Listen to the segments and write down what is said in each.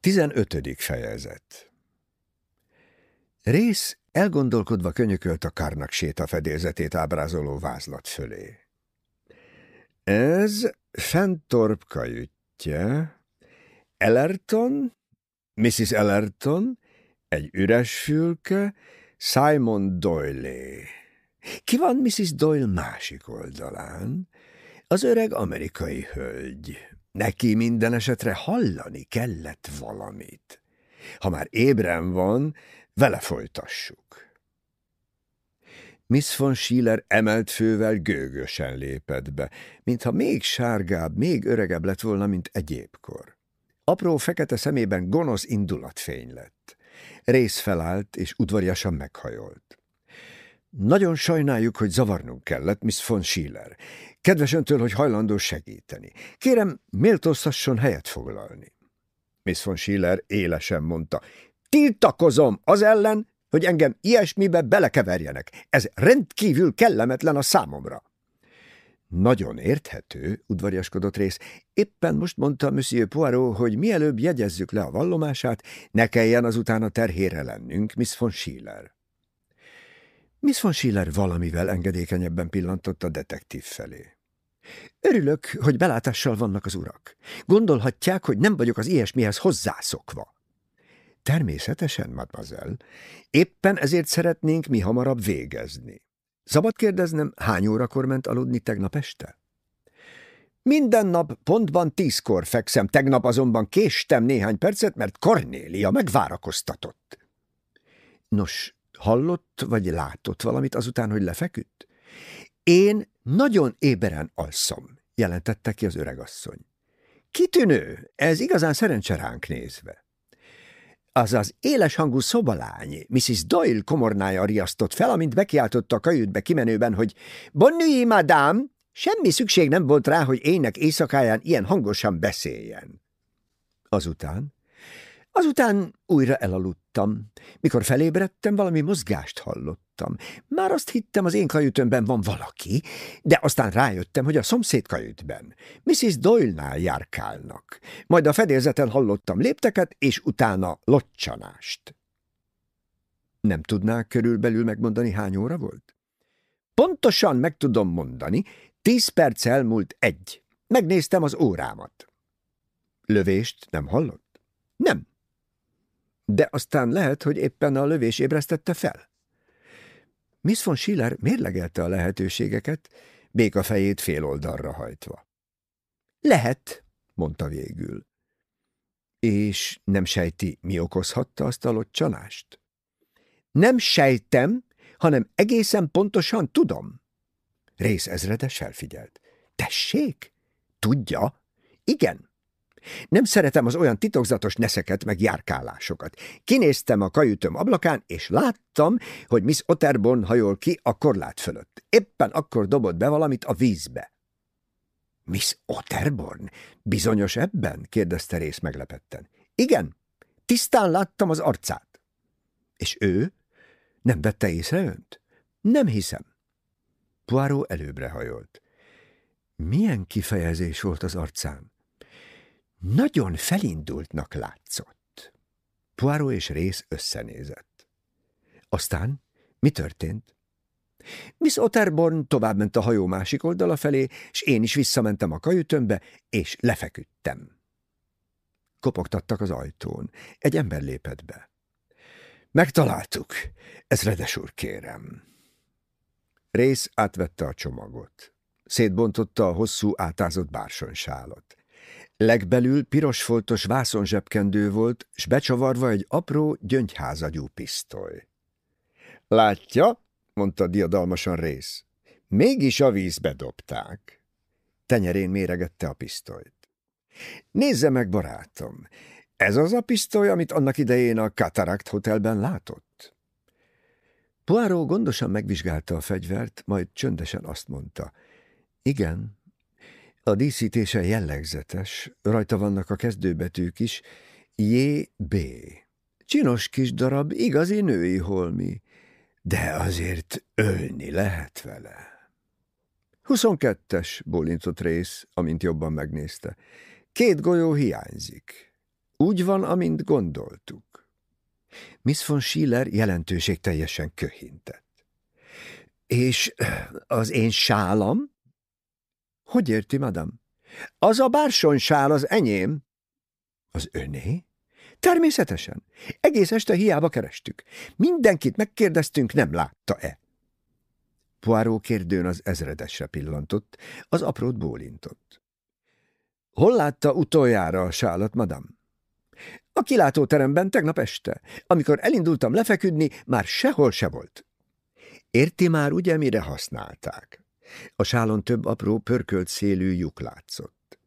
Tizenötödik fejezet Rész elgondolkodva könyökölt a kárnak séta fedélzetét ábrázoló vázlat fölé. Ez Fentorp kajütje, Ellerton, Mrs. Ellerton, egy üres fülke, Simon Doyle. Ki van Mrs. Doyle másik oldalán? Az öreg amerikai hölgy. Neki minden esetre hallani kellett valamit. Ha már ébren van, vele folytassuk. Miss von Schiller emelt fővel gőgösen lépett be, mintha még sárgább, még öregebb lett volna, mint egyébkor. Apró fekete szemében gonosz indulatfény lett. Rész felállt, és udvariasan meghajolt. Nagyon sajnáljuk, hogy zavarnunk kellett, Miss von Schiller. Kedves öntől, hogy hajlandó segíteni. Kérem, méltóztasson helyet foglalni. Miss von Schiller élesen mondta. Tiltakozom az ellen, hogy engem ilyesmibe belekeverjenek. Ez rendkívül kellemetlen a számomra. Nagyon érthető, udvariaskodott rész. Éppen most mondta Monsieur Poirot, hogy mielőbb jegyezzük le a vallomását, ne kelljen azután a terhére lennünk, Miss von Schiller. Miss von Schiller valamivel engedékenyebben pillantott a detektív felé. Örülök, hogy belátással vannak az urak. Gondolhatják, hogy nem vagyok az ilyesmihez hozzászokva. Természetesen, mademoiselle. Éppen ezért szeretnénk mi hamarabb végezni. Szabad kérdeznem, hány órakor ment aludni tegnap este? Minden nap pontban tízkor fekszem, tegnap azonban késtem néhány percet, mert Kornélia megvárakoztatott. Nos, hallott vagy látott valamit azután, hogy lefeküdt? Én nagyon éberen alszom, jelentette ki az öregasszony. Kitűnő, ez igazán szerencse ránk nézve. Az az éles hangú szobalány, Mrs. Doyle komornája riasztott fel, amint bekiáltotta a kajütbe kimenőben, hogy Bonne nuit, madame! Semmi szükség nem volt rá, hogy ének éjszakáján ilyen hangosan beszéljen. Azután Azután újra elaludtam. Mikor felébredtem, valami mozgást hallottam. Már azt hittem, az én kajütömben van valaki, de aztán rájöttem, hogy a szomszéd kajütben. Mrs. Doyle-nál járkálnak. Majd a fedélzeten hallottam lépteket, és utána locsanást. Nem tudnák körülbelül megmondani, hány óra volt? Pontosan meg tudom mondani, tíz perc elmúlt egy. Megnéztem az órámat. Lövést nem hallott? Nem. De aztán lehet, hogy éppen a lövés ébresztette fel. Miss von Schiller mérlegelte a lehetőségeket, béka fejét oldalra hajtva. Lehet, mondta végül. És nem sejti, mi okozhatta azt a locsanást? Nem sejtem, hanem egészen pontosan tudom. Rész ezredes felfigyelt. Tessék? Tudja? Igen. Nem szeretem az olyan titokzatos neszeket meg járkálásokat. Kinéztem a kajütöm ablakán, és láttam, hogy Miss Otterborn hajol ki a korlát fölött. Éppen akkor dobott be valamit a vízbe. Miss Otterborn? Bizonyos ebben? kérdezte rész meglepetten. Igen, tisztán láttam az arcát. És ő? Nem vette észre önt? Nem hiszem. Poirot előbbre hajolt. Milyen kifejezés volt az arcán? Nagyon felindultnak látszott. Poirot és rész összenézett. Aztán mi történt? Miss Otterborn továbbment a hajó másik oldala felé, és én is visszamentem a kajütömbe, és lefeküdtem. Kopogtattak az ajtón. Egy ember lépett be. Megtaláltuk. Ezredes úr, kérem. Rész átvette a csomagot. Szétbontotta a hosszú, átázott bársonysálat. Legbelül pirosfoltos vászonzsebkendő volt, s becsavarva egy apró, gyöngyházagyú pisztoly. Látja, mondta diadalmasan rész, mégis a vízbe dobták. Tenyerén méregette a pisztolyt. Nézze meg, barátom, ez az a pisztoly, amit annak idején a Cataract Hotelben látott? Poirot gondosan megvizsgálta a fegyvert, majd csöndesen azt mondta. Igen, a díszítése jellegzetes, rajta vannak a kezdőbetűk is, J.B. Csinos kis darab, igazi női holmi, de azért ölni lehet vele. Huszonkettes, bólintott rész, amint jobban megnézte. Két golyó hiányzik. Úgy van, amint gondoltuk. Miss von Schiller jelentőség teljesen köhintett. És az én sálam? Hogy érti, madam? Az a bársonysál az enyém. Az öné? Természetesen. Egész este hiába kerestük. Mindenkit megkérdeztünk, nem látta-e. Poirot kérdőn az ezredesre pillantott, az aprót bólintott. Hol látta utoljára a sálat, madam? A kilátóteremben tegnap este. Amikor elindultam lefeküdni, már sehol se volt. Érti már, ugye, mire használták? A sálon több apró, pörkölt szélű lyuk látszott.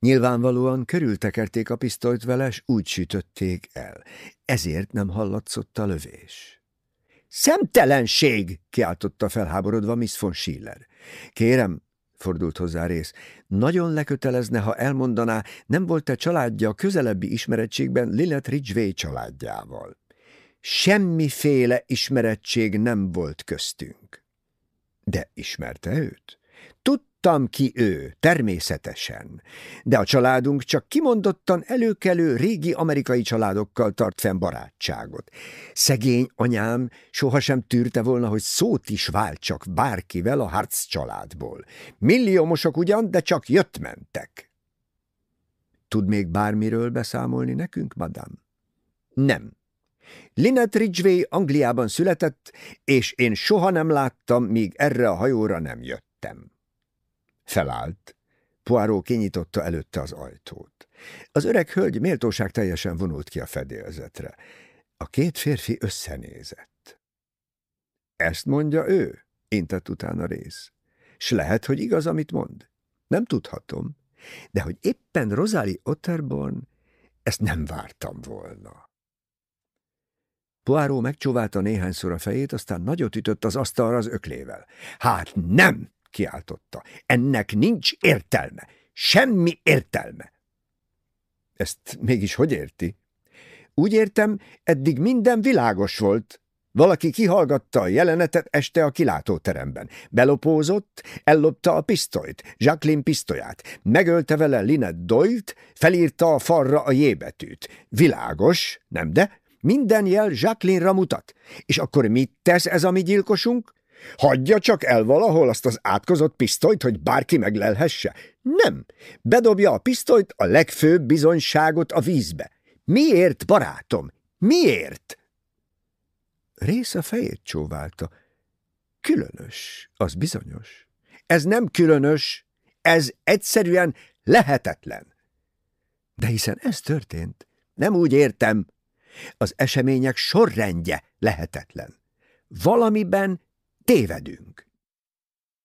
Nyilvánvalóan körültekerték a pisztolyt vele, s úgy sütötték el. Ezért nem hallatszott a lövés. Szemtelenség! kiáltotta felháborodva Miss von Schiller. Kérem, fordult hozzá rész, nagyon lekötelezne, ha elmondaná, nem volt-e családja a közelebbi ismerettségben Lillet Ridgway családjával. Semmiféle ismerettség nem volt köztünk. De ismerte őt? Tudtam ki ő, természetesen, de a családunk csak kimondottan előkelő régi amerikai családokkal tart fenn barátságot. Szegény anyám sohasem tűrte volna, hogy szót is váltsak bárkivel a Harc családból. Milliómosok ugyan, de csak jött-mentek. Tud még bármiről beszámolni nekünk, madám? Nem. Lynette Ridgway Angliában született, és én soha nem láttam, míg erre a hajóra nem jöttem. Felállt. Poirot kinyitotta előtte az ajtót. Az öreg hölgy méltóság teljesen vonult ki a fedélzetre. A két férfi összenézett. Ezt mondja ő? intett utána rész. S lehet, hogy igaz, amit mond. Nem tudhatom, de hogy éppen Rosalie Otterborn, ezt nem vártam volna. Poirot megcsóválta néhányszor a fejét, aztán nagyot ütött az asztalra az öklével. Hát nem! kiáltotta. Ennek nincs értelme. Semmi értelme. Ezt mégis hogy érti? Úgy értem, eddig minden világos volt. Valaki kihallgatta a jelenetet este a kilátóteremben. Belopózott, ellopta a pisztolyt, Jacqueline pisztolyát, megölte vele Linet Doyle-t, felírta a falra a jébetűt. Világos, nem de? Minden jel Jacqueline-ra mutat. És akkor mit tesz ez a mi gyilkosunk? Hagyja csak el valahol azt az átkozott pisztolyt, hogy bárki meglelhesse? Nem. Bedobja a pisztolyt, a legfőbb bizonyságot a vízbe. Miért, barátom? Miért? Rész a fejét csóválta. Különös, az bizonyos. Ez nem különös, ez egyszerűen lehetetlen. De hiszen ez történt. Nem úgy értem. Az események sorrendje lehetetlen. Valamiben tévedünk.